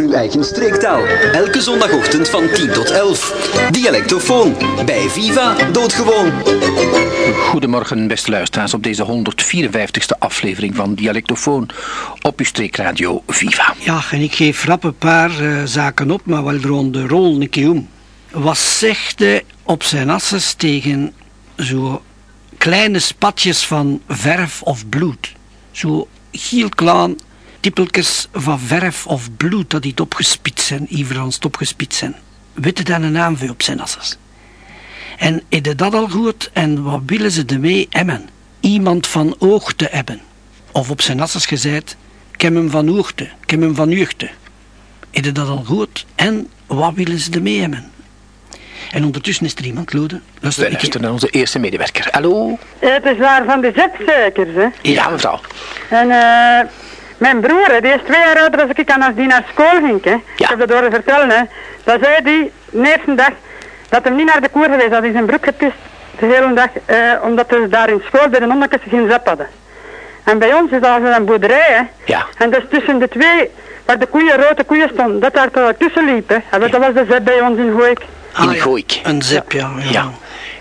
Uw eigen streektaal. Elke zondagochtend van 10 tot 11. Dialectofoon. Bij Viva Doodgewoon. Goedemorgen, beste luisteraars, op deze 154ste aflevering van Dialectofoon op uw streekradio Viva. Ja, en ik geef rap een paar eh, zaken op, maar wel rond de rol een keer om. Wat zegt hij op zijn asses tegen zo kleine spatjes van verf of bloed? Zo heel klein tippeltjes van verf of bloed dat die opgespitst zijn, Iverans opgespitst zijn. Weet je dan een naam voor op zijn asses? En is dat al goed? En wat willen ze ermee hebben? Iemand van oog te hebben. Of op zijn asses gezegd, ik heb hem van oogte, ik heb hem van uurte. Is dat al goed? En wat willen ze ermee hebben? En ondertussen is er iemand, Lode. Luister, We ik- luisteren naar onze eerste medewerker. Hallo? Ja, het is waar van de zetsuikers, hè. Ja, mevrouw. En eh, mijn broer, die is twee jaar ouder als ik, en als die naar school ging, hè. Ik heb dat horen vertellen, hè. Dan zei die, de eerste dag, dat hem niet naar de koer geweest, dat hij zijn broek gepist de hele dag, eh, omdat ze daar in school bij de nonnekes geen zep hadden. En bij ons is dat een boerderij, hè. Ja. En dus tussen de twee, waar de koeien, rode koeien stonden, dat daar tussen liep, hè. En dat was de zep bij ons in Gooik. In Ah, ja, Gooik. Een zep, ja. ja. Ja.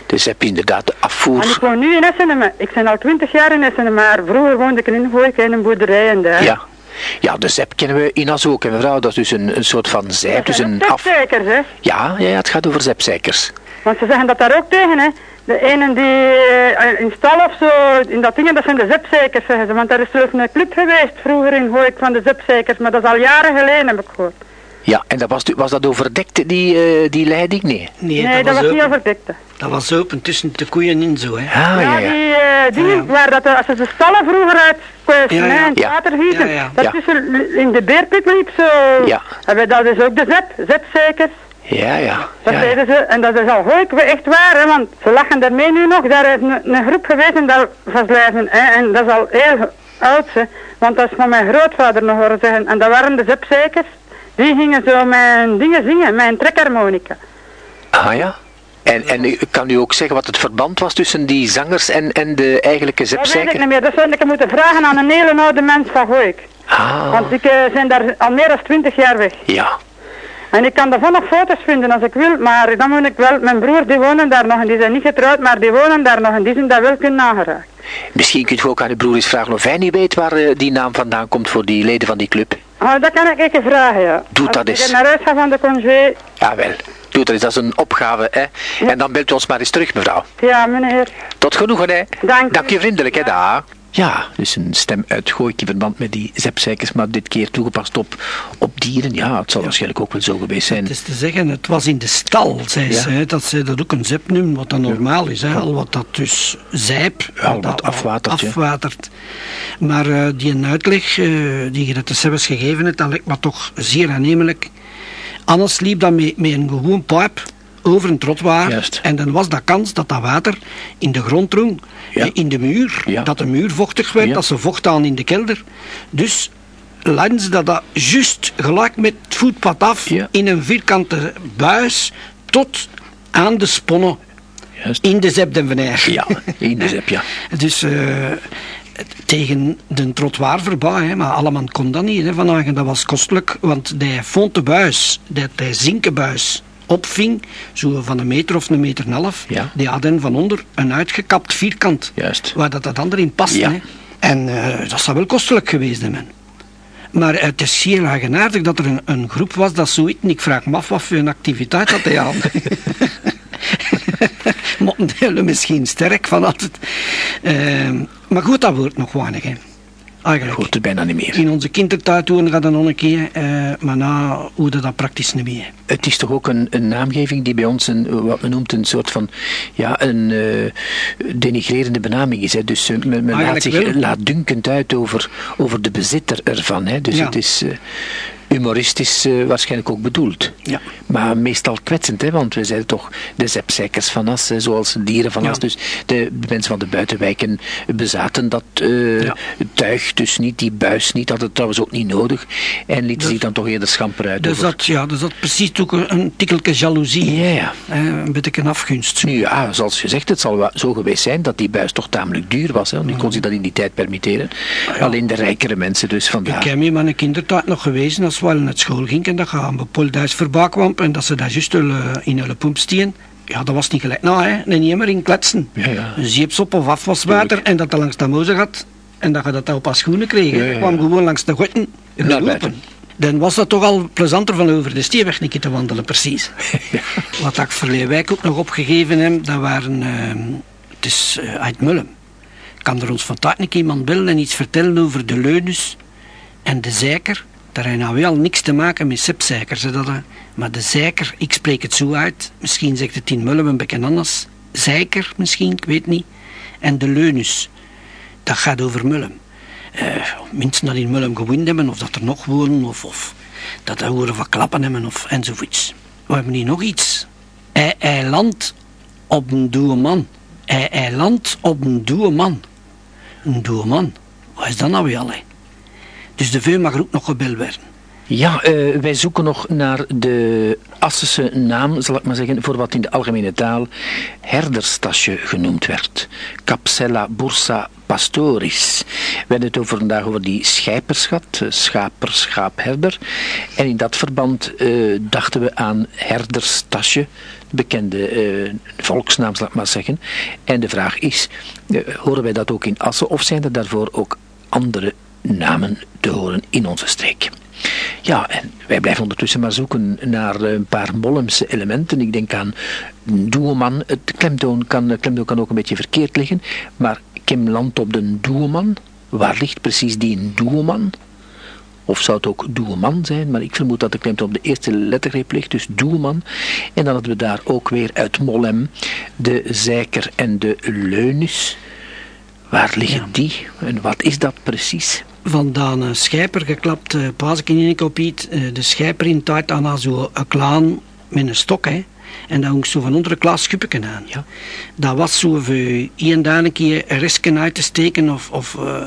Dus heb je inderdaad de afvoer. En ik woon nu in Essenema. Ik ben al twintig jaar in Essenema, maar vroeger woonde ik in Gooik in een boerderij en daar. Ja. Ja, de zep kennen we in ook, mevrouw. Dat is dus een, een soort van zijp, dus een af... Hè. Ja, ja, het gaat over zepzeikers. Want ze zeggen dat daar ook tegen, hè. De ene die eh, in stal of zo, in dat ding, dat zijn de zepzekers, zeggen ze. Want er is zelfs een club geweest vroeger in Gooik van de zepzekers, maar dat is al jaren geleden, heb ik gehoord. Ja, en dat was, was dat overdekt, die, eh, die leiding? Nee. Nee, Nee, dat, was niet open. overdekt. hè. Dat was open tussen de koeien in zo, hè. Ah, ja, ja, ja. die eh, Ja, ja. waar dat, eh, als ze de stallen vroeger uit Ja. water gieten, Ja, ja. dat Ja. tussen in de beerput liep zo. Ja. En dat is ook de zepzekers. Ja, ja. Dat ja, ja. zeiden ze, en dat is al Gooik echt waar, hè, want ze lachen daarmee nu nog. Daar is een, een groep geweest en daar van Slijven, hè, en dat is al heel oud, hè, want dat is van mijn grootvader nog horen zeggen. En dat waren de zepzekers, die gingen zo mijn dingen zingen, mijn trekharmonica. Ah ja. En, en u- kan u ook zeggen wat het verband was tussen die zangers en, en de eigenlijke Dat weet ik niet meer, dat zou ik moeten vragen aan een hele oude mens van Gooik. Ah, Want ik eh, ben daar al meer dan twintig jaar weg. ja. En ik kan daarvan nog foto's vinden als ik wil, maar dan moet ik wel, mijn broer die wonen daar nog en die zijn niet getrouwd, maar die wonen daar nog en die zijn daar wel kunnen nageraakt. Misschien kunt u ook aan uw broer eens vragen of hij niet weet waar eh, die naam vandaan komt voor die leden van die club. Oh, dat kan ik even vragen, ja. Doe Als dat ik eens. naar huis ga van de congé. Jawel. Doe dat eens, dat is een opgave, hè. En dan belt u ons maar eens terug, mevrouw. Ja, meneer. Tot genoegen, hè. Dank u. Dank je vriendelijk, hè, daar. Ja, dus een stem uit Gooik in verband met die zepzeikers, maar dit keer toegepast op, op dieren. Ja, het zal waarschijnlijk ook wel zo geweest zijn. Het is te zeggen, het was in de stal, zei Ja. ze. Dat ze dat ook een zep noemen, wat dan normaal is. Hè, al wat dat dus zijp, Ja, wat wat dat afwatert, afwatert. Maar eh, die uitleg eh, die je dat de zelfs gegeven hebt, dat lijkt me toch zeer aannemelijk. Anders liep dat met, met een gewoon pijp over een trottoir. Juist. En dan was dat kans dat dat water in de grond drong, Ja. eh, in de muur. Ja. Dat de muur vochtig werd, Ja. dat ze vocht aan in de kelder. Dus laten ze dat, dat juist gelijk met het voetpad af in een vierkante buis tot aan de sponnen Juist. in de Zep den. Ja, in de zep, ja. Dus eh, tegen de trottoir voorbij, hè, maar allemaal kon dat niet. Hè, Hagen. dat was kostelijk, want die fontebuis, dat die zinkenbuis opving, zo van een meter of een meter en een half, Ja. die hadden van onder een uitgekapt vierkant, Juist. waar dat, dat andere in paste. Ja. Hè. En eh, dat zou wel kostelijk geweest hebben. Maar het is zeer eigenaardig dat er een, een groep was dat zoiets, en ik vraag me af wat voor een activiteit dat hij aan. Motten misschien sterk van altijd. Ehm, maar goed, dat wordt nog weinig. Hè. Eigenlijk. Hoort er bijna niet meer. In onze kindertijd doen we dat nog een keer, eh, maar na hoe dat, dat praktisch niet meer. Het is toch ook een, een naamgeving die bij ons een, wat men noemt een soort van ja, een eh, denigrerende benaming is. Hè. Dus eh, men, men laat zich wel. laatdunkend uit over, over de bezitter ervan. Hè. Dus Ja. het is humoristisch eh, waarschijnlijk ook bedoeld. Ja. Maar meestal kwetsend, hè, want we zijn toch de zepzeikers van As, hè, zoals dieren van Ja. As. Dus de, de mensen van de buitenwijken bezaten dat eh, Ja. tuig, dus niet die buis niet, hadden het trouwens ook niet nodig. En lieten zich dan toch eerder schamper uit. Dus over- dat, ja, dus dat precies ook een, een tikkeltje jaloezie. Ja, ja. Eh, een beetje een afgunst. Nu ja, zoals gezegd, het zal wel zo geweest zijn dat die buis toch tamelijk duur was. Hè, want die kon zich dat in die tijd permitteren. Alleen de rijkere mensen dus Ik vandaar. heb hier mijn kindertijd nog gewezen als wel naar school ging en dat je aan bepaalde huis voorbij kwam en dat ze daar juist uh, in hun pomp stien. Ja, dat was niet gelijk nou, hè. En niet meer in kletsen. Ja, ja. Een zeepsop of afwaswater en dat dat langs de moze gaat en dat je dat op als schoenen kreeg. Ja, kwam gewoon langs de Naar gelopen. buiten. Dan was dat toch al plezanter van over de steenweg een keer te wandelen, precies. Wat ik verleden wijk ook nog opgegeven heb, dat waren... ehm, het is eh, uit Mullum. Kan er ons vandaag een keer iemand bellen en iets vertellen over de leunus en de zeiker? Daar heeft nou wel niks te maken met dat, hè. maar de zeiker, ik spreek het zo uit, misschien zegt het in Mullum een beetje anders. Zeiker misschien, ik weet niet. En de leunus, dat gaat over Mullum. Eh, mensen dat in Mullum gewoond hebben, of dat er nog wonen, of, of dat er horen van klappen hebben, of enzovoorts. We hebben hier nog iets. Hij, hij op een doe man. Hij, hij op een doe man. Een doe man. Wat is dat nou weer al, hè? Dus de veu mag ook nog gebeld werden. Ja, eh, wij zoeken nog naar de Assese naam, zal ik maar zeggen, voor wat in de algemene taal herderstasje genoemd werd. Capsella bursa pastoris. We hebben het over vandaag over die schijperschat, eh, schaper, schaapherder. En in dat verband eh, dachten we aan herderstasje, de bekende volksnaam, zal ik maar zeggen. En de vraag is, horen wij dat ook in Assen of zijn er daarvoor ook andere namen te horen in onze streek? Ja, en wij blijven ondertussen maar zoeken naar een paar Mollemse elementen. Ik denk aan Doeman. Het klemtoon kan, klemtoon kan ook een beetje verkeerd liggen. Maar Kim landt op de Doeman. Waar ligt precies die Doeman? Of zou het ook Doeman zijn? Maar ik vermoed dat de klemtoon op de eerste lettergreep ligt. Dus Doeman. En dan hadden we daar ook weer uit Mollem de Zeiker en de Leunus. Waar liggen die? En wat is dat precies? Van Daan eh, Schijper geklapt, uh, ik in een kopiet. de Schijper in tijd aan zo een klaan met een stok, hè. En dan hong zo van onder een klaas schuppeken aan. Ja. Dat was zo voor een keer een restje uit te steken of... of eh,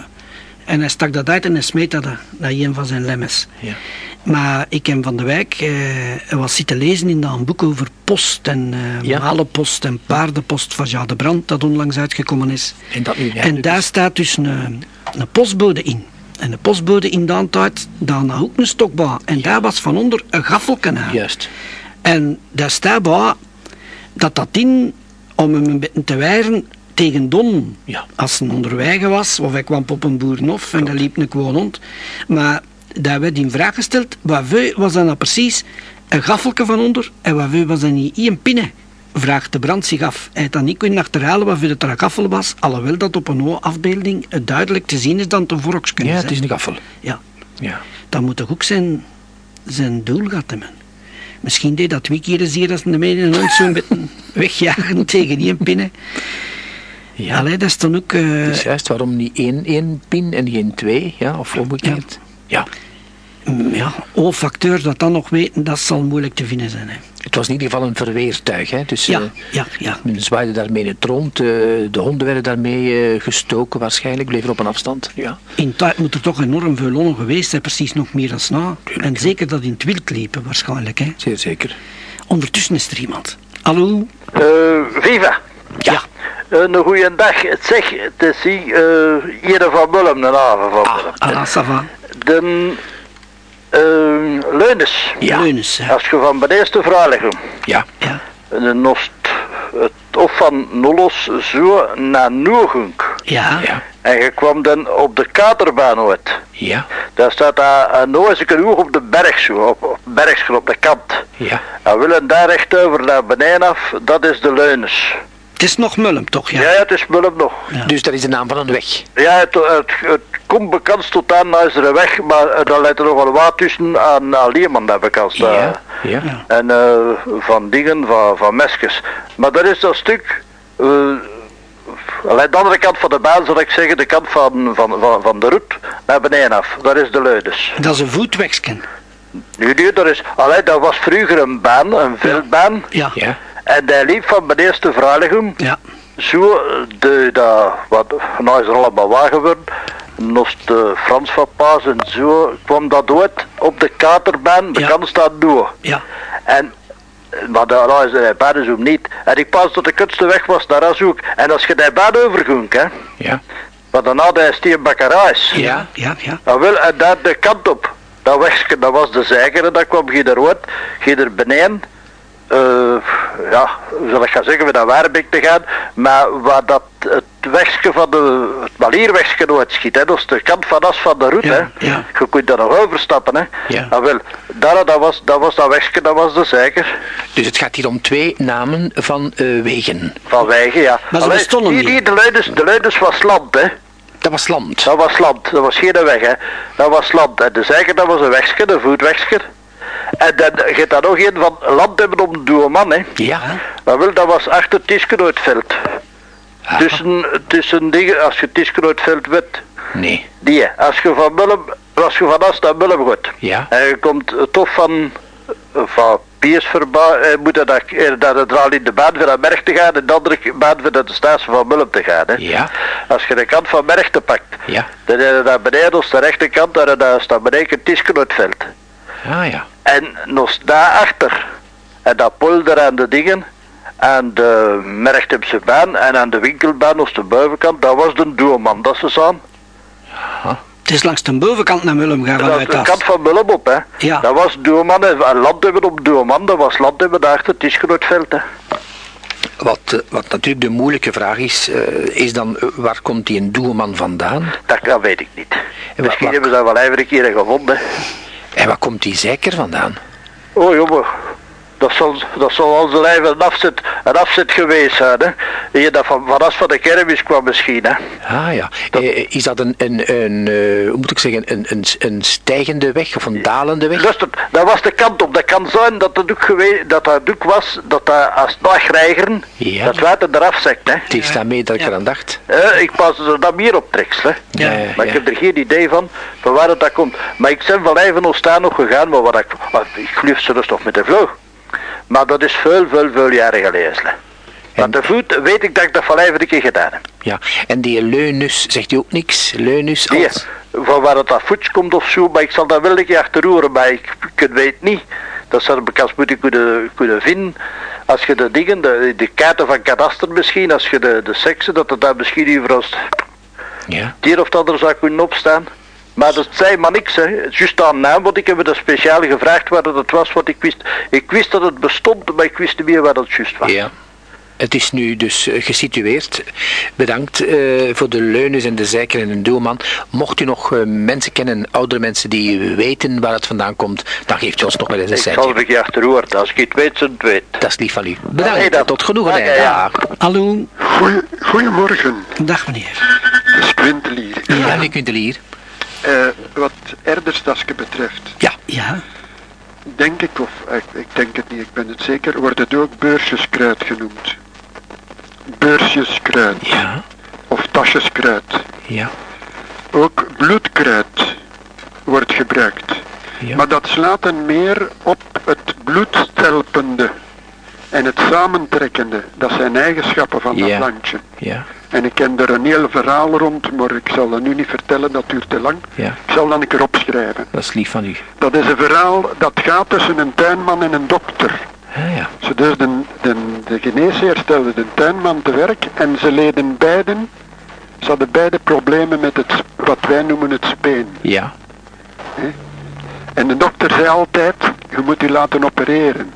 en hij stak dat uit en hij smeet dat naar een van zijn lemmes. Ja. Maar ik heb van de wijk eh, was zitten lezen in dat een boek over post en eh Ja. malenpost en paardenpost van Jean de Brand, dat onlangs uitgekomen is. En dat nu En daar staat dus een, een postbode in. En de postbode in de tijd, daarna ook een stokbaan. En daar was van onder een gaffelken aan. Juist. En daar staat bij dat dat in, om hem een beetje te wijren tegen Don. Ja. Als een onderwegen was, of hij kwam op een boerenhof en daar liep een gewoon hond. Maar daar werd in vraag gesteld, wat voor was dat nou precies een gaffelke van onder en wat voor was dat niet één pinne? Vraagt de brand zich af. Hij had dan niet kunnen achterhalen wat voor dat er een gaffel was, alhoewel dat op een afbeelding het duidelijk te zien is het een vorksken Ja, het is een gaffel. Ja, Ja. dat moet toch ook zijn, zijn doel gehad hebben. Misschien deed dat twee keer eens hier als de mede een zo'n beetje wegjagen tegen die pinnen. Ja. Allee, dat is dan ook... eh, Dus juist, waarom niet één, één pin en geen twee? Ja, of? Ja. mm, ja, O-facteur dat dan nog weten, dat zal moeilijk te vinden zijn. Hè. Het was in ieder geval een verweertuig. Hè? Dus, Ja, eh, ja, ja. Men zwaaide daarmee in het rond. eh, de honden werden daarmee eh, gestoken waarschijnlijk. Bleven op een afstand. Ja. In tijd moet er toch enorm veel lonnen geweest zijn, precies nog meer dan na. En zeker dat in het wild liepen waarschijnlijk. Hè. Zeer zeker. Ondertussen is er iemand. Hallo? Eh, Viva. Ja. Eh, een goeie dag. Zeg, het is hier, eh hier van Willem, een haven van Willem. Ah, ça va. De eh Leunes. Ja. Leunens, hè. Als je van bij de eerste vraag legt, Ja. Ja. dan nost het of van Nullos zo naar Noegunk. Ja. Ja. En je kwam dan op de katerbaan uit. Ja. Daar staat daar een nooit hoog op de berg zo, op, op op de kant. Ja. En willen daar rechtover naar beneden af, dat is de Leunes. Het is nog Mullum, toch? Ja, Ja. het is Willem nog. Ja. Dus dat is de naam van een weg. Ja, het, het, het komt bekend tot aan IJzeren weg, maar eh, daar leidt er nog wel wat tussen aan, aan Leerman, dat bekend. Ja. Ja. Ja. En eh, van dingen, van, van meskes. Maar dat is dat stuk, eh alleen de andere kant van de baan zal ik zeggen, de kant van, van, van, van de route naar beneden af. Dat is de Leudes. Dat is een voetwegsken. Nu, nu, dat is, alleen dat was vroeger een baan, een veldbaan. Ja. Ja. En die liep van mijn eerste Vraligum Ja. zo, de, dat, wat, nou is er allemaal waar geworden, nog de Frans van Paas en zo, kwam dat uit op de katerbaan, bekend staat door. Ja. En, maar daar nou is de baan zo niet. En ik pas dat de kutste weg was naar Azoek. En als je die baan overging, hè, Ja. maar daarna de steenbakkerijs, Ja. Ja. Ja. dan wil en daar de kant op. Dat wegske, dat was de zeiger en dat kwam je er rood, je er beneden. Eh, ja, hoe zal ik gaan zeggen, met dat Waarbeek te gaan, maar waar dat het wegske van de, het malierwegske nooit schiet, hè, dat is de kant van as van de route, Ja, hè. ja. Je kunt daar nog overstappen, hè. Ja. Ah, wel, daar, dat was, dat was dat wegske, dat was de zeiger. Dus het gaat hier om twee namen van eh, wegen. Van Wijgen, ja. Maar ze Allee, bestonden hier, niet. hier, de Leudens, de Leudens was land, hè. Dat was land. Dat was land, dat was geen weg, hè. Dat was land. En de zeiger, dat was een wegske, een voetwegske. En dan hebt daar nog een van land hebben om de Doeman, hè. Ja. Maar wel, dat was achter Tiskenoordveld. Tussen, tussen dingen, als je Tiskenoordveld weet, Nee. die, als je van Mullen, als je van As naar Mullen gaat. Ja. En je komt toch van, van Piersverba, eh, moet je dat, eh, dat het draal in de baan naar Merg te gaan en de andere baan naar de stage van Mullen te gaan, hè. Ja. Als je de kant van Merg te pakt, Ja. dan heb je naar beneden, als de rechterkant, daar, daar staat beneden. Ah ja. En nog daarachter, en dat polder aan de dingen, aan de Merchtemse baan en aan de winkelbaan op de buitenkant, dat was de doelman, dat ze aan. Het is langs de bovenkant naar Mullum gaan vanuit de af. kant van Mullum op, hè. Ja. Dat was land hebben op doelman, dat was land hebben daar, het is groot veld, hè. Wat, eh, wat natuurlijk de moeilijke vraag is, eh, is dan eh, waar komt die een doelman vandaan? Dat, dat weet ik niet. wat- Misschien wat- hebben ze dat wel even een keer gevonden. En waar komt die zeker vandaan? Oh jongen, dat zal, dat zal onze lijf een afzet, een afzet geweest zijn, hè. Hier, dat van, vanaf van de kermis kwam misschien, hè. Ah ja. Eh, is dat een, een, een eh, hoe moet ik zeggen, een, een, een stijgende weg of een dalende weg? Luister, dat was de kant op. Dat kan zijn dat het ook, geweest, dat dat ook was, dat dat als het nachtreigeren, Ja. dat water eraf zakt, hè. Het is daarmee dat ik Ja. eraan dacht. Eh, ik pas er dan meer op treks, hè. Ja, maar ja. ik heb er geen idee van, van waar het dat komt. Maar ik ben van even nog staan nog gegaan, maar wat ik, wat, ik geloof zelfs nog met de vloog. Maar dat is veel, veel, veel jaren geleden. Maar de voet weet ik dat ik dat van even een keer gedaan heb. Ja. En die leunus zegt u ook niks? Leunus als... van waar het af voets komt of zo, maar ik zal dat wel een keer achterhoren, maar ik, ik weet niet. Dat zou ik als moeten kunnen, kunnen vinden. Als je de dingen, de, de kaarten van kadaster misschien, als je de, de seksen, dat het daar misschien hier als Ja. het een of ander zou kunnen opstaan. Maar dat zei maar niks, hè. Juist aan naam, want ik heb het speciaal gevraagd waar dat het was, wat ik wist. Ik wist dat het bestond, maar ik wist niet meer waar dat juist was. Ja. Het is nu dus eh, gesitueerd. Bedankt eh, voor de leunus en de zeiker en de doelman. Mocht u nog eh, mensen kennen, oudere mensen die weten waar het vandaan komt, dan geeft u ons nog wel eens een Ik zal seintje. er een keer achterhoren, als ik het weet, het weet. Dat is lief van u. Bedankt. Dat- Tot genoegen. Ja. Hallo, Goeie, goedemorgen, dag meneer. het is Quintelier. Ja, meneer Quintelier. Eh, wat Erderstaske betreft, Ja. Ja, denk ik, of ik denk het niet, ik ben het zeker, wordt het ook beursjeskruid genoemd. Beursjeskruid Ja. of tasjeskruid. Ja. Ook bloedkruid wordt gebruikt. Ja. Maar dat slaat dan meer op het bloedstelpende en het samentrekkende. Dat zijn eigenschappen van dat. Ja. En ik ken er een heel verhaal rond, maar ik zal dat nu niet vertellen, dat duurt te lang. Ja. Ik zal dan een keer opschrijven. Dat is lief van u. Dat is een verhaal dat gaat tussen een tuinman en een dokter. Ah, ja. Ze dus de, de, de geneesheer stelde de tuinman te werk en ze leden beiden, ze hadden beide problemen met het, wat wij noemen het speen. Ja. En de dokter zei altijd, je moet u laten opereren.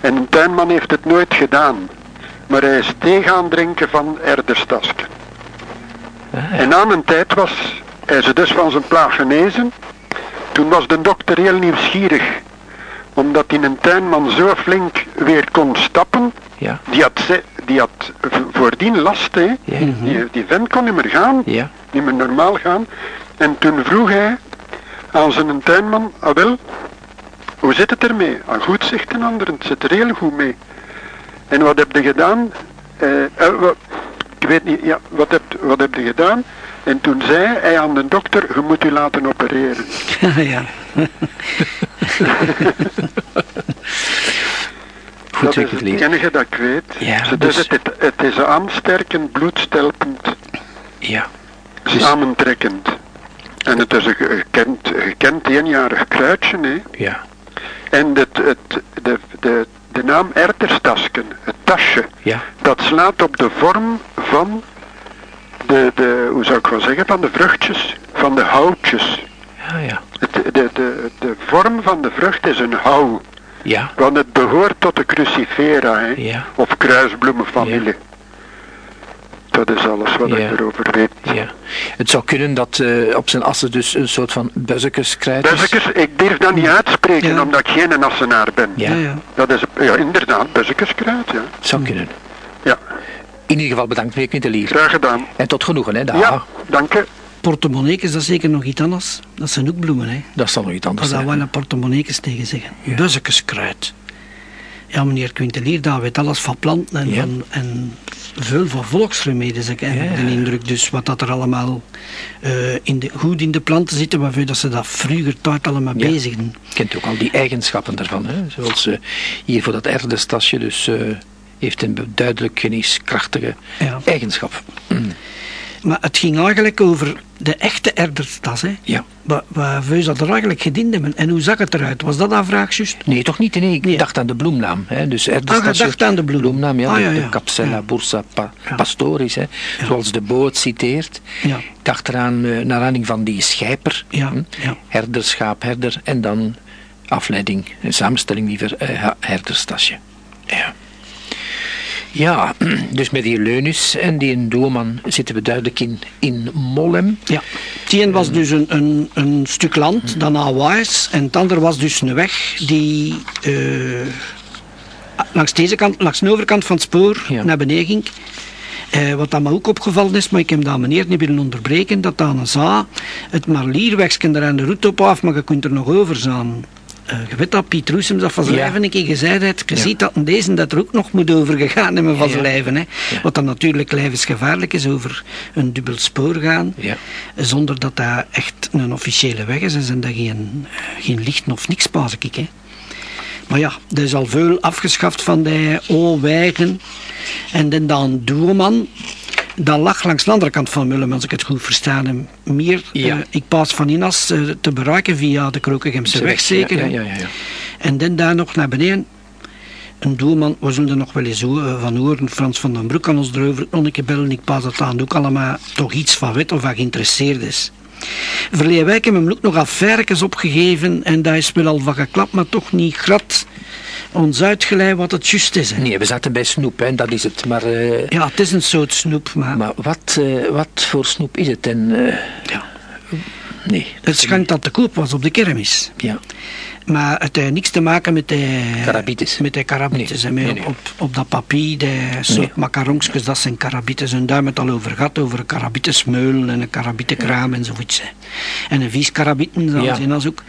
En de tuinman heeft het nooit gedaan. Maar hij is tegen aan het drinken van erderstasken. En na een tijd was hij ze dus van zijn plaag genezen. Toen was de dokter heel nieuwsgierig. Omdat hij een tuinman zo flink weer kon stappen. Ja. Die had, ze- die had voordien last, hè. Ja. Die, die vent kon niet meer gaan. Ja. Niet meer normaal gaan. En toen vroeg hij aan zijn tuinman, ah wel, hoe zit het ermee? Ah goed, zegt een ander, het zit er heel goed mee. En wat heb je gedaan? Eh, eh, ik weet niet, ja, wat heb, wat heb je gedaan? En toen zei hij aan de dokter, je moet u laten opereren. ja. Goed, dat is het enige dat ik weet. Ja, Ze- dus- het, het, het is aansterkend, bloedstelpend, Ja. Dus- samentrekkend. En het is een gekend, gekend eenjarig kruidje, hè. Ja. En het, het, de, de, de naam erterstasken, het tasje, Ja. dat slaat op de vorm van de, de, hoe zou ik wel zeggen, van de vruchtjes, van de houtjes. Ah ja. Het, de, de, de vorm van de vrucht is een hou. Ja. Want het behoort tot de crucifera, hè? Ja. of kruisbloemenfamilie. Dat is alles wat Ja. ik erover weet. ja. Het zou kunnen dat eh, op zijn assen dus een soort van buzzekeskruid is. Buzzekes, ik durf dat niet uitspreken Ja. omdat ik geen assenaar ben. Ja. Ja, ja. Dat is ja, inderdaad buzzekeskruid, ja. Het zou kunnen. Ja, In ieder geval bedankt, meneer Quintelier. graag gedaan. En tot genoegen, hè. Dag. Ja, dank je. Portemonneekes, dat is zeker nog iets anders. Dat zijn ook bloemen, hè. Dat zal nog iets anders zou daar zijn. wel een portemonneekes tegen zeggen. Buzzekeskruid. Ja, meneer Quintelier, daar weet alles van planten en, Ja. van, en veel van volksremedies, ik Ja, ja. de indruk. Dus wat dat er allemaal eh, in de, goed in de planten zitten, waarvoor dat ze dat vroeger tijd allemaal Ja. bezigden. kent ook al die eigenschappen daarvan. Hè? Zoals eh, hier voor dat erdestasje, dus eh, heeft een duidelijk geneeskrachtige Ja. eigenschap. Maar het ging eigenlijk over de echte erderstas, hè. Ja. Wa- Waarvoor ze dat er eigenlijk gediend hebben. En hoe zag het eruit? Was dat aan vraag, juist? Nee, toch niet? Nee, ik Nee. dacht aan de bloemnaam. Hè? Dus Ah, je dacht aan de bloem. bloemnaam, ja. Ah, de- ja, de, ja. Capsella Ja. bursa pa- pastoris, hè? zoals de boot citeert. Ja. Ik dacht eraan, eh, naar aanleiding van die schijper. Ja, hm? Herder, schaapherder. En dan afleiding, een samenstelling liever, eh, ha- herderstasje. Ja. Ja, dus met die Leunus en die doelman zitten we duidelijk in, in Mollem. Ja. Het een was dus een, een, een stuk land, dat Hawaïs, en het andere was dus een weg die eh, langs deze kant, langs de overkant van het spoor Ja. naar beneden ging. Eh, wat dat me ook opgevallen is, maar ik heb dat meneer niet willen onderbreken, dat aan een za het marlierwegje er aan de route op af, maar je kunt er nog over zijn. Eh, je weet dat Piet Roesems dat van zijn Ja. lijven een keer gezegd heeft. Je Ja. ziet dat in deze dat er ook nog moet over gegaan hebben van zijn lijven. Hè. Wat dan natuurlijk levensgevaarlijk is over een dubbel spoor gaan. Ja. Zonder dat dat echt een officiële weg is. En zijn dat geen, geen lichten of niks, pas ik. Hè. Maar ja, er is al veel afgeschaft van de O-wegen. En dan dan. Dat lag langs de andere kant van Mullum, als ik het goed verstaan heb. Meer, Ja. eh, ik pas van Inas eh, te bereiken via de Krokegemse weg, zeker. Ja, ja. En dan daar nog naar beneden. Een doelman, we zullen er nog wel eens eh, van horen. Frans van den Broek kan ons erover nog een keer bellen. Ik pas dat aan ook allemaal toch iets van weet of van geïnteresseerd is. Verleden week hebben we hem ook nog affaires opgegeven. En daar is wel al van geklapt, maar toch niet grad ons uitgeleid wat het juist is. hè. Nee, we zaten bij snoep, hè, dat is het. Maar, eh, Ja, het is een soort snoep, maar, maar wat, eh, wat voor snoep is het? En, eh, ja. Nee. het schijnt dat te koop was op de kermis. Ja. Maar het heeft niks te maken met de... Karabites. Met de karabites. Nee, en nee, op, nee. op, op dat papier, de soort Nee. macaronsjes, dat zijn karabites. En daar hebben we het al over gehad, over een karabitesmeul en een karabietenkraam en zoiets. hè. En een vies karabitten, zoals Ja. in als ook.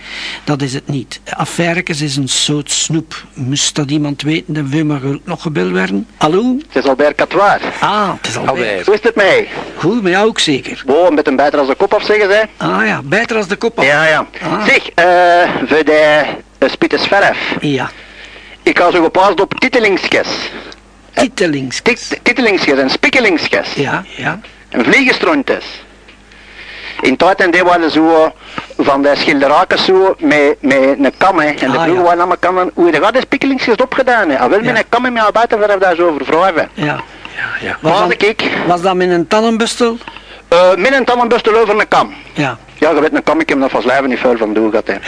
Dat is het niet. Affaires is een soort snoep. Moest dat iemand weten, dan wil maar nog gebeld werden. Hallo? Het is Albert Catoir. Ah, het is. Albert. Hoe is het mee? Goed, met jou ook zeker. Wow, met een beter als de kop af zeggen ze. Ah ja, beter als de kop af. Ja, ja. Ah. Zeg, eh, voor de uh, Spittes verf. Ja, Ik ga zo geplaatst op titelingsjes. titelings. Tit- Titelingsjes en spikkelingsjes. Ja, ja. En vliegenstrontjes. In tijd en die waren zo van de schilderaken zo met, met een kam hè. En de Ah, vroeger ja. waren allemaal kammen. Hoe je de spikkelingsjes opgedaan hè. Ah, wel met Ja. een kam en met een buitenverf daar zo over ja. Ja, ja. Was Was dat, ik? was dat met een tannenbustel? Uh, min en tannenbustel over een kam. Ja. Ja, je weet een kam, ik heb dat van slijven niet veel van doen gehad.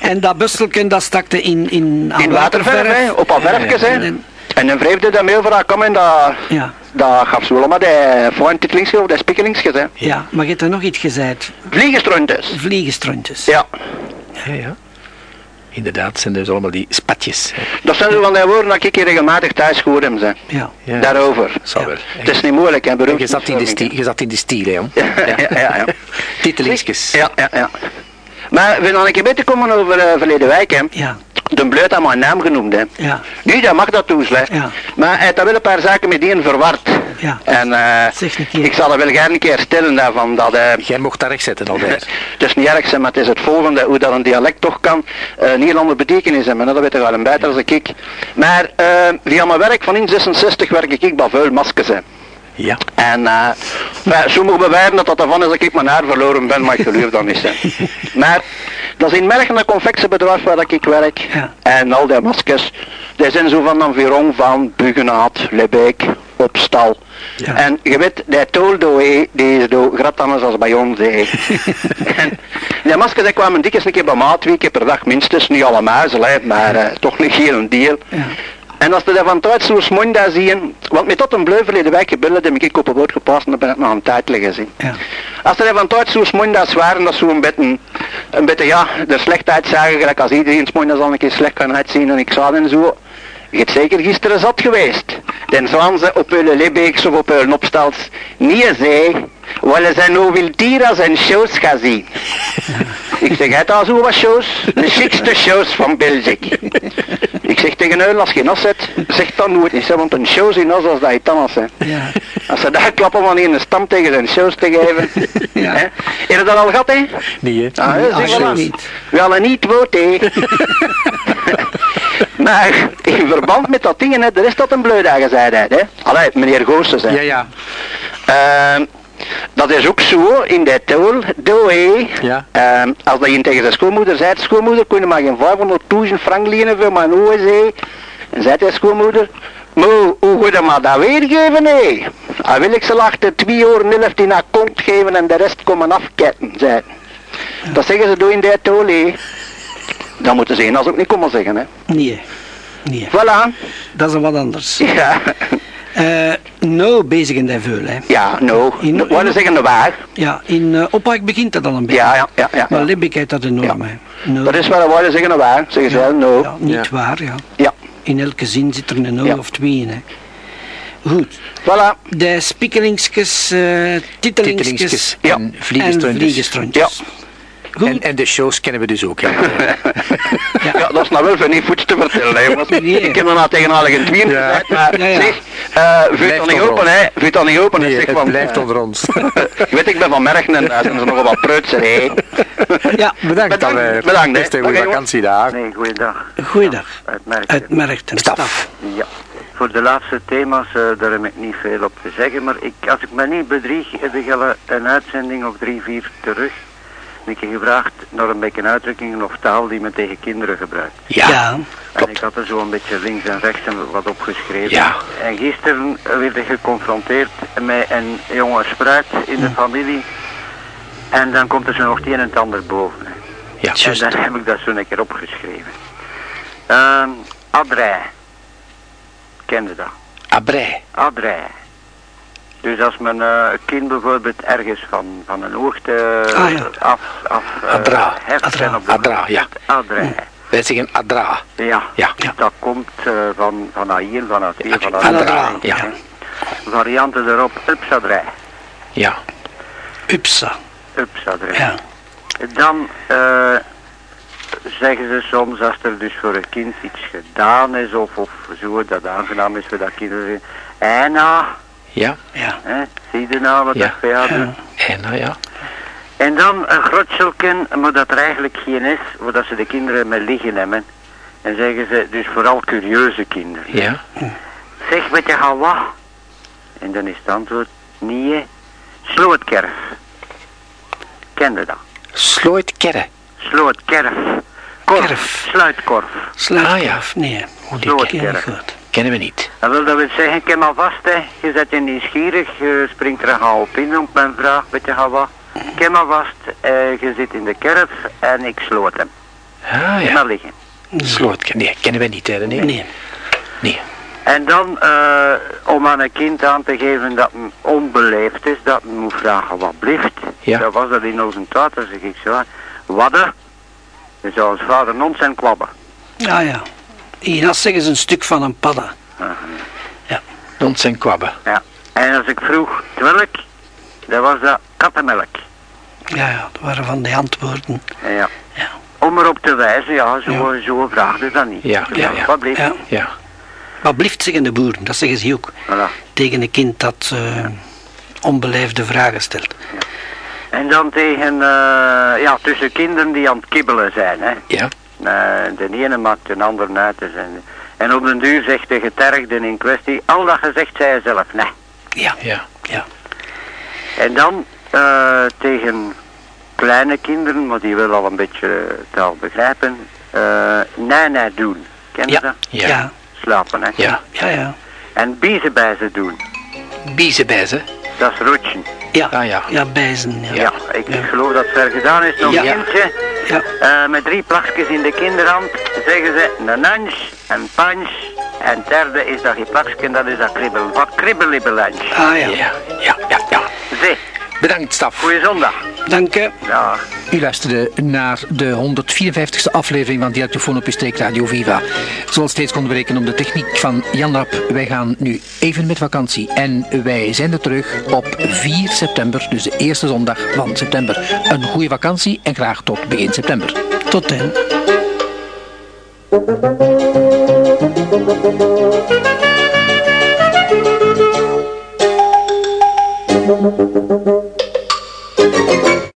En dat bustelken, dat stakte in, in, aan In waterverf hè, op verfjes hè. En- En dan wreefde dat haar kam en dat, Ja. dat gaf ze wel allemaal de fijn titelingsjes of de spikkelingsjes. Ja, maar je hebt er nog iets gezegd. Vliegenstrontjes. Vliegenstrontjes. Ja. Ja, ja. Inderdaad, zijn dus allemaal die spatjes. hè. Dat zijn zo van die woorden dat ik hier regelmatig thuis gehoord heb. Ze. Ja. Ja. Daarover. Zal wel. Het is niet moeilijk, hè, beroemd. Je zat in de stiel, je zat in de stiel, hè. Ja, ja, ja. Titelingsjes. Ja, ja, ja. Maar we gaan een keer beter komen over uh, verleden wijk, hè. Ja. De Bleut had mijn naam genoemd, hè. Ja. Nu, dat mag dat toe, slecht. Ja. Maar hij heeft daar wel een paar zaken met die verward. Ja. En eh, Zeg een keer. ik zal er wel graag een keer stellen daarvan dat... eh, Jij mocht daar recht Albert. het is niet erg, zeg, maar het is het volgende, hoe dat een dialect toch kan eh, een heel andere betekenis hebben. Dat weet ik wel een beter als ik. Maar via mijn werk van in 66 werk ik bij vuil maskers. Hè. Ja. En uh, maar sommigen beweren dat dat ervan is dat ik mijn haar verloren ben, maar ik geloof dat niet. Hè. Maar dat is in Mergen een confectiebedrijf waar ik werk. Ja. En al die maskers, die zijn zo van een Viron van Bugenaat, Lebeek, op stal. En je weet, die toldo, hé, die is do grat anders als bij ons. en die maskers die kwamen dikwijls een keer bij maat, twee keer per dag minstens. Niet allemaal, ze maar eh, toch niet heel een deel. En als je daar van zo'n smoen daar zien, want met tot een bleu verleden week gebeld, heb ik op een boot gepast en dan ben ik nog een tijd liggen zien. Ja. Als er van thuis zo'n smoen daar waren, dat zo'n beetje, een beetje, ja, er slecht uitzagen, gelijk als iedereen smoen zal een keer slecht kan uitzien en ik zag en zo. Je hebt zeker gisteren zat geweest. Slaan ze op hun Libbeeks of op hun opstels. Niet zei, willen ze nou wil dieren zijn shows gaan zien. Ik zeg, het al zo wat shows? De chicste shows van België. Ik zeg tegen hun, als je nas zet, zeg dan nooit eens, hè, want een show in as als dat je dan hè. Ja. Als ze daar klappen van een stam tegen zijn shows te geven. Ja. hè. Heb je dat al gehad, hè? Nee, hè? Ah, shows maar. niet. Wel een niet woord, hè. maar in verband met dat ding, hè, er is dat een hij, hè. Allee, meneer Goossen, zei. Ja, ja. Ehm, dat is ook zo in de tol, doe. Ja. Ehm, als dat je tegen zijn schoonmoeder zei, schoonmoeder, kun je maar geen 500.000 frank lenen voor mijn zei. En zei de schoonmoeder, Moe, hoe goed je maar dat weergeven, hé? Dan wil ik ze achter twee uur en elf in kont geven en de rest komen afketten, zei. Dat zeggen ze door in de tol, hé. Dat moeten ze als ook niet komen zeggen, hè. Nee. Nee. Voilà. Dat is wat anders. Ja, Eh nou bezig in de veul, hè. ja nou, In- wat willen zeggen de waar? Ja, in uh, Oppak begint dat al een beetje. Ja, ja, ja, ja. Maar ja. Libbik heeft dat enorm, hè. Nou, Dat is wat we willen zeggen de waar, zeggen ze wel, nou. Ja, niet Ja. waar, ja. Ja, In elke zin zit er een no Ja. of twee in, hè. Goed. voilà. De eh titelingsjes Titelingsjes Ja. en en vliegenstrontjes. En, en de shows kennen we dus ook, ja. Ja. dat is nou wel van niet voets te vertellen, hè, jongens. Nee. Ik heb er nou tegen alle geen twintig Ja. maar Ja, ja. zeg, eh vuur Blijft dan niet open, hè. Vuur dan niet open. Nee, zeg, het want, blijft eh, onder ons. Je weet, ik ben van Mergen en daar zijn ze nogal wat preutser, hè. Ja, Bedankt dan weer. Bedankt, hè. Beste goede jongens. vakantie daar. Nee, goeiedag. goeiedag. Uit Merkt en Staf. Ja. Voor de laatste thema's, eh, daar heb ik niet veel op te zeggen, maar ik, als ik me niet bedrieg, heb ik al een uitzending of drie, vier terug. En ik heb gevraagd naar een beetje uitdrukkingen of taal die men tegen kinderen gebruikt. Ja. En ik had er zo een beetje links en rechts en wat opgeschreven. Ja. En gisteren werd ik geconfronteerd met een jonge spruit in de familie. En dan komt er zo nog het een en het ander boven. Ja, En juist. dan heb ik dat zo een keer opgeschreven. Ehm adrij. Kende dat? Abrei. Adrij. Dus als men eh, een kind bijvoorbeeld ergens van, van een hoogte Ah, ja. af, af eh, Adra. heft Adra. en op de Adra, ja. zet, Adrij. Wij zeggen Adra. Ja. Ja. Dat komt eh, van, van A1, van A2, van A3. Adra, ja. Varianten erop, Upsadrij. Ja. Upsa. Upsadrij. Ja. Dan eh, zeggen ze soms als er dus voor een kind iets gedaan is of, of zo dat aangenaam is voor dat kinderen. En nou, Ja. Ja. zie je nou wat Ja. dat voor jou Ja. doet? En nou ja. En dan een grotselken, maar dat er eigenlijk geen is, waar dat ze de kinderen met liggen hebben. En zeggen ze, dus vooral curieuze kinderen. Ja. Zeg, weet je gaan wat? En dan is het antwoord, nee, slootkerf. Kende dat? Slooit kerre. Slootkerf. Korf. Kerf. Sluitkorf. Sluitkorf. Nee. Hoe die Sloot. ken- Heel Kerf. goed. kennen we niet. Dat wil dat wil zeggen, ken maar vast hè. Je zet je nieuwsgierig, je springt er gauw op in op mijn vraag, weet je gaan wat? Ken maar vast, eh, je zit in de kerf en ik sloot hem. Ah ja. maar liggen. Sloot nee, kennen we niet, hè? Nee. Nee. Nee. En dan, eh, om aan een kind aan te geven dat het onbeleefd is, dat men moet vragen wat blieft. Ja. Dat was dat in onze dan zeg ik zo, wadden. Dan zou ons vader nons en kwabben. Ja, ja. Hier zeggen ze een stuk van een padda. Dons en kwabben. Ja. En als ik vroeg twelk, dan was dat kattenmelk. Ja, ja. Dat waren van die antwoorden. En ja. Ja. Om erop te wijzen, ja, zo, zo vraagde dat niet. Ja, ja, ja. Wat blieft? Ja. Ja. Wat blieft zeggen de boeren? Dat zeggen ze ook. Voilà. Tegen een kind dat eh, onbeleefde vragen stelt. En dan tegen, eh, ja, tussen kinderen die aan het kibbelen zijn, hè. Ja. Eh, de ene maakt de ander uit te zijn. En op den duur zegt de getergde in kwestie, al dat gezegd zei hij zelf, nee. Ja. Ja. Ja. En dan eh, tegen kleine kinderen, maar die willen al een beetje taal begrijpen, eh nee, nee doen. Ken je Ja. dat? Ja. Ja. Slapen, hè. Ja. Ja, ja. En biezen bij ze doen. Biezenbijzen. Dat is roetje. Ja, Ah ja. ja bijzen. Ja. Ja, ik geloof dat het ver gedaan is. Nog Ja. eentje. Ja. Eh, met drie plakjes in de kinderhand zeggen ze een lunch, een punch. En het derde is dat geen plakje, dat is dat kribbel. Wat kribbelibbelanch. Ah ja, Ja, ja, ja, ja. Zeg, Bedankt, Staf. goeie zondag. Dank u. Ja. U luisterde naar de 154ste aflevering van Dialectofoon op uw streek Radio Viva. Zoals steeds konden we rekenen op de techniek van Jan Rap. Wij gaan nu even met vakantie en wij zijn er terug op 4 september, dus de eerste zondag van september. Een goede vakantie en graag tot begin september. Tot dan.